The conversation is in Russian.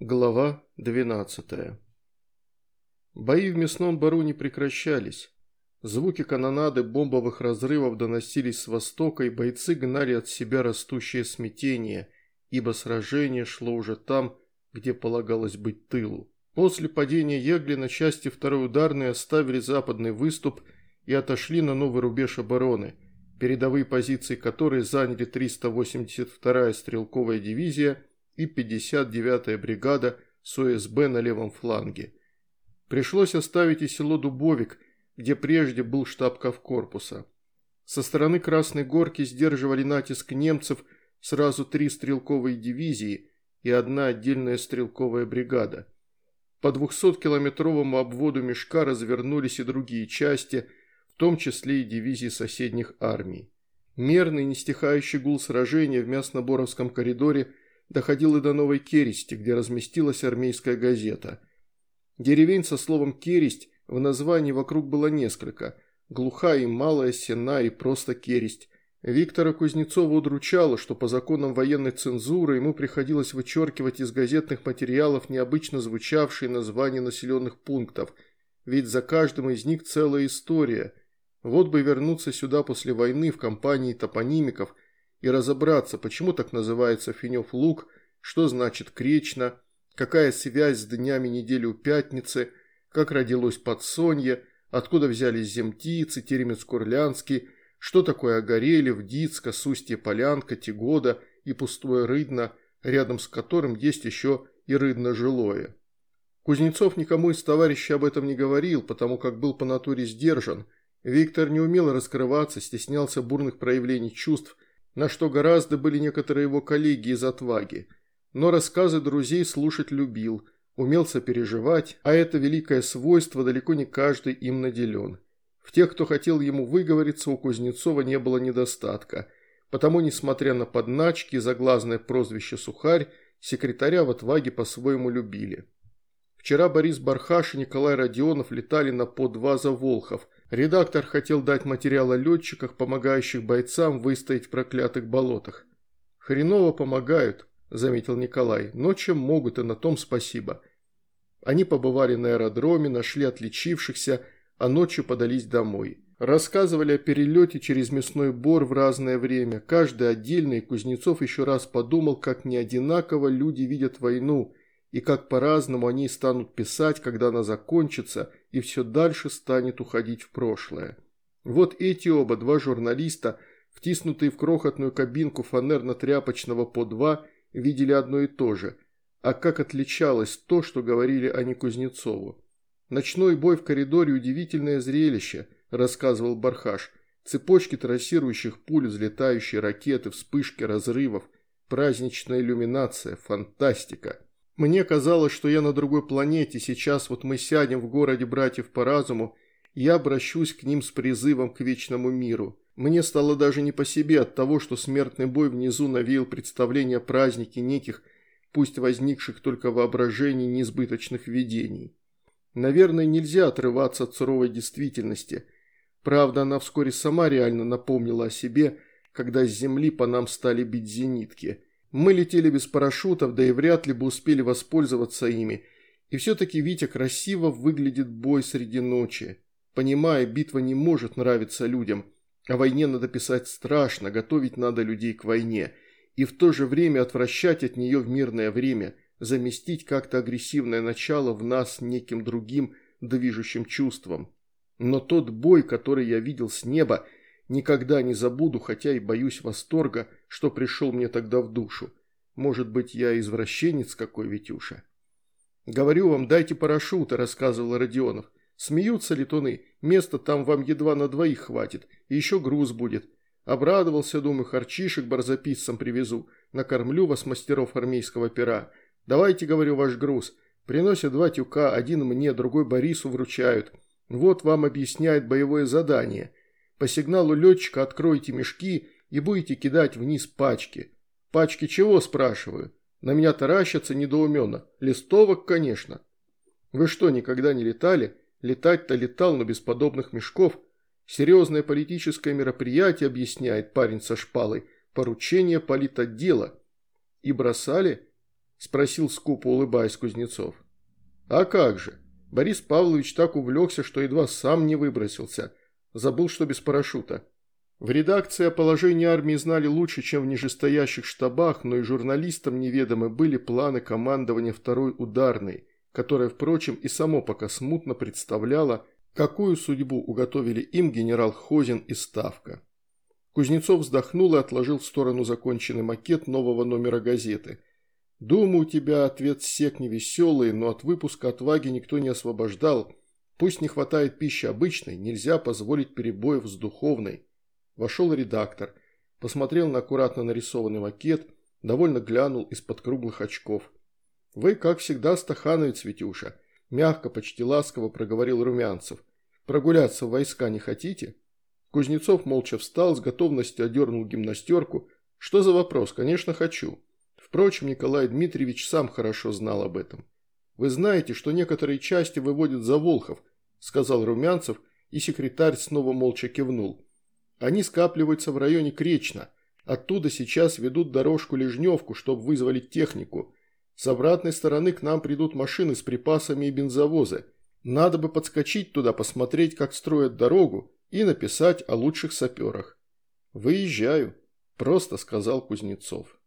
Глава 12 Бои в мясном бару не прекращались. Звуки канонады бомбовых разрывов доносились с востока, и бойцы гнали от себя растущее смятение, ибо сражение шло уже там, где полагалось быть тылу. После падения Еглина части второй ударной оставили западный выступ и отошли на новый рубеж обороны, передовые позиции которой заняли 382-я стрелковая дивизия – и 59-я бригада с ОСБ на левом фланге. Пришлось оставить и село Дубовик, где прежде был штаб Ковкорпуса. Со стороны Красной Горки сдерживали натиск немцев сразу три стрелковые дивизии и одна отдельная стрелковая бригада. По 200-километровому обводу мешка развернулись и другие части, в том числе и дивизии соседних армий. Мерный, нестихающий гул сражения в Мясноборовском коридоре – доходил и до Новой Керести, где разместилась армейская газета. Деревень со словом «кересть» в названии вокруг было несколько – глухая и малая, сена и просто кересть. Виктора Кузнецова удручало, что по законам военной цензуры ему приходилось вычеркивать из газетных материалов необычно звучавшие названия населенных пунктов, ведь за каждым из них целая история. Вот бы вернуться сюда после войны в компании топонимиков – и разобраться, почему так называется Финев луг, что значит кречно, какая связь с днями недели у пятницы, как родилось подсонье, откуда взялись земтицы, Теремец-Курлянский, что такое Огорелев, Дицка, Сустье-Полянка, Тигода и Пустое Рыдно, рядом с которым есть еще и Рыдно-Жилое. Кузнецов никому из товарищей об этом не говорил, потому как был по натуре сдержан. Виктор не умел раскрываться, стеснялся бурных проявлений чувств, на что гораздо были некоторые его коллеги из отваги. Но рассказы друзей слушать любил, умел сопереживать, а это великое свойство далеко не каждый им наделен. В тех, кто хотел ему выговориться, у Кузнецова не было недостатка, потому, несмотря на подначки и заглазное прозвище «Сухарь», секретаря в отваге по-своему любили. Вчера Борис Бархаш и Николай Родионов летали на по два за Волхов, Редактор хотел дать материал о летчиках, помогающих бойцам выстоять в проклятых болотах. «Хреново помогают», – заметил Николай, – «но чем могут, и на том спасибо». Они побывали на аэродроме, нашли отличившихся, а ночью подались домой. Рассказывали о перелете через мясной бор в разное время. Каждый отдельно, и Кузнецов еще раз подумал, как неодинаково люди видят войну – и как по-разному они станут писать, когда она закончится и все дальше станет уходить в прошлое. Вот эти оба, два журналиста, втиснутые в крохотную кабинку фанерно-тряпочного по два, видели одно и то же. А как отличалось то, что говорили они Кузнецову? «Ночной бой в коридоре – удивительное зрелище», – рассказывал Бархаш. «Цепочки трассирующих пуль, взлетающие ракеты, вспышки разрывов, праздничная иллюминация, фантастика». Мне казалось, что я на другой планете, сейчас вот мы сядем в городе братьев по разуму, я обращусь к ним с призывом к вечному миру. Мне стало даже не по себе от того, что смертный бой внизу навеял представление о празднике неких, пусть возникших только воображений несбыточных видений. Наверное, нельзя отрываться от суровой действительности. Правда, она вскоре сама реально напомнила о себе, когда с земли по нам стали бить зенитки – мы летели без парашютов, да и вряд ли бы успели воспользоваться ими. И все-таки Витя красиво выглядит бой среди ночи. Понимая, битва не может нравиться людям. О войне надо писать страшно, готовить надо людей к войне. И в то же время отвращать от нее в мирное время, заместить как-то агрессивное начало в нас неким другим движущим чувством. Но тот бой, который я видел с неба, Никогда не забуду, хотя и боюсь восторга, что пришел мне тогда в душу. Может быть, я извращенец какой, Витюша? «Говорю вам, дайте парашюты», – рассказывал Родионов. «Смеются летуны, места там вам едва на двоих хватит, и еще груз будет. Обрадовался, думаю, харчишек барзаписцам привезу, накормлю вас, мастеров армейского пера. Давайте, говорю, ваш груз. Приносят два тюка, один мне, другой Борису вручают. Вот вам объясняет боевое задание. По сигналу летчика откройте мешки и будете кидать вниз пачки. Пачки чего, спрашиваю? На меня таращатся недоуменно. Листовок, конечно. Вы что, никогда не летали? Летать-то летал, но без подобных мешков. Серьезное политическое мероприятие, объясняет парень со шпалой. Поручение политотдела. И бросали? спросил скупо улыбаясь Кузнецов. А как же? Борис Павлович так увлекся, что едва сам не выбросился. Забыл, что без парашюта. В редакции о положении армии знали лучше, чем в нижестоящих штабах, но и журналистам неведомы были планы командования второй ударной, которая, впрочем, и само пока смутно представляла, какую судьбу уготовили им генерал Хозин и Ставка. Кузнецов вздохнул и отложил в сторону законченный макет нового номера газеты. «Думаю, у тебя ответ сек невеселый, но от выпуска отваги никто не освобождал. Пусть не хватает пищи обычной, нельзя позволить перебоев с духовной». Вошел редактор, посмотрел на аккуратно нарисованный макет, довольно глянул из-под круглых очков. «Вы, как всегда, стахановец, Витюша», – мягко, почти ласково проговорил Румянцев. «Прогуляться в войска не хотите?» Кузнецов молча встал, с готовностью одернул гимнастерку. «Что за вопрос? Конечно, хочу». Впрочем, Николай Дмитриевич сам хорошо знал об этом. «Вы знаете, что некоторые части выводят за Волхов», – сказал Румянцев, и секретарь снова молча кивнул. «Они скапливаются в районе Кречна. Оттуда сейчас ведут дорожку-лежневку, чтобы вызволить технику. С обратной стороны к нам придут машины с припасами и бензовозы. Надо бы подскочить туда, посмотреть, как строят дорогу, и написать о лучших саперах. «Выезжаю», – просто сказал Кузнецов.